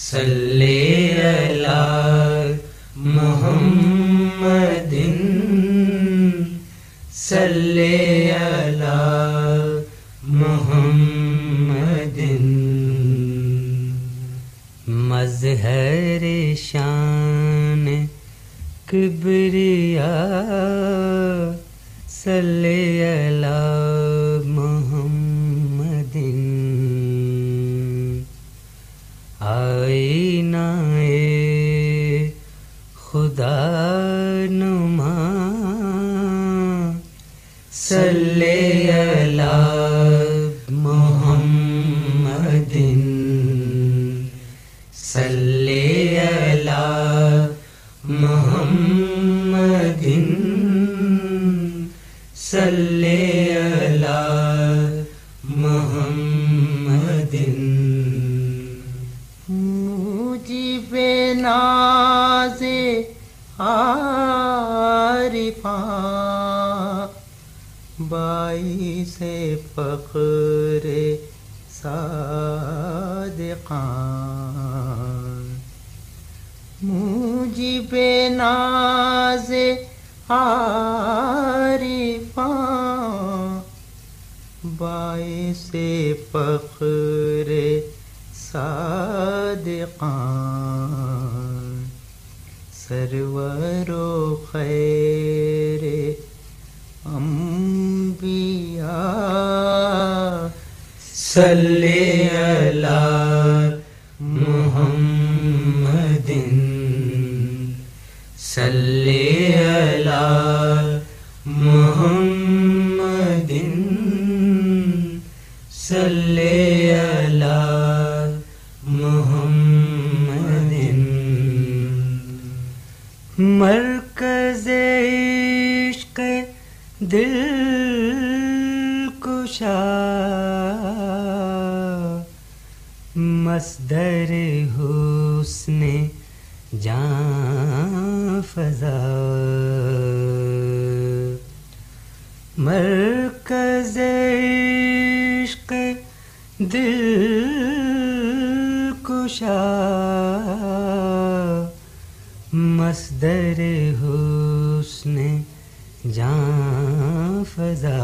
صلی علی محمد صلی علی محمد مظہر شان کبریا صلی علی صلی علی محمد صلی علی محمد صلی علی محمد ناز بائی سے فخر صادقان۔ مجھب ناز عارفاں بائی سے فخر صادقان۔ سرور و خیر انبیاء صلی علی محمد صلی علی محمد صلی علی محمد. مرکز عشق دل کشا مصدر حسن جان فضا مرکز عشق دل کشا مصدر حسن جان فضا۔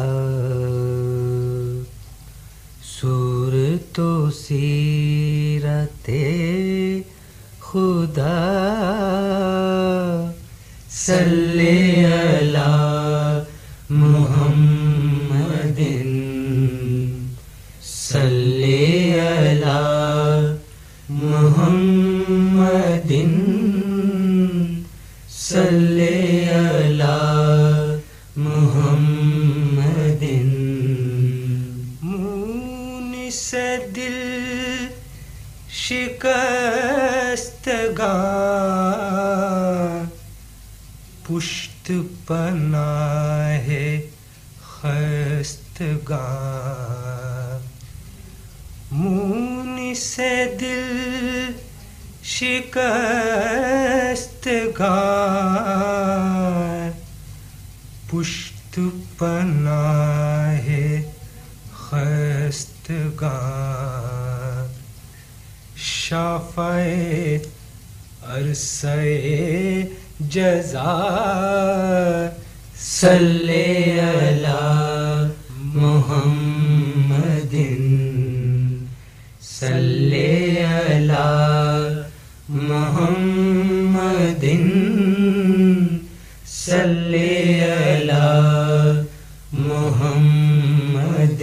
سور تو سیرت خدا۔ صلی علی محمد صلی علی شکستگان پشت پناہ خستگان مونس دل شکستگان پشت پناہ خستگان شافع عرصہ جزا صلی علی محمد صلی علی محمد صلی علی محمد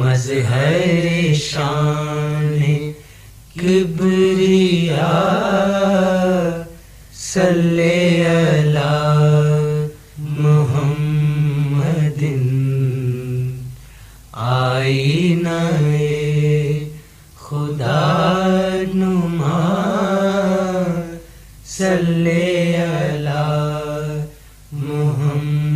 مظہر شان کبریا صلی اللہ محمد آئی نئے خدا نما صلی اللہ محمد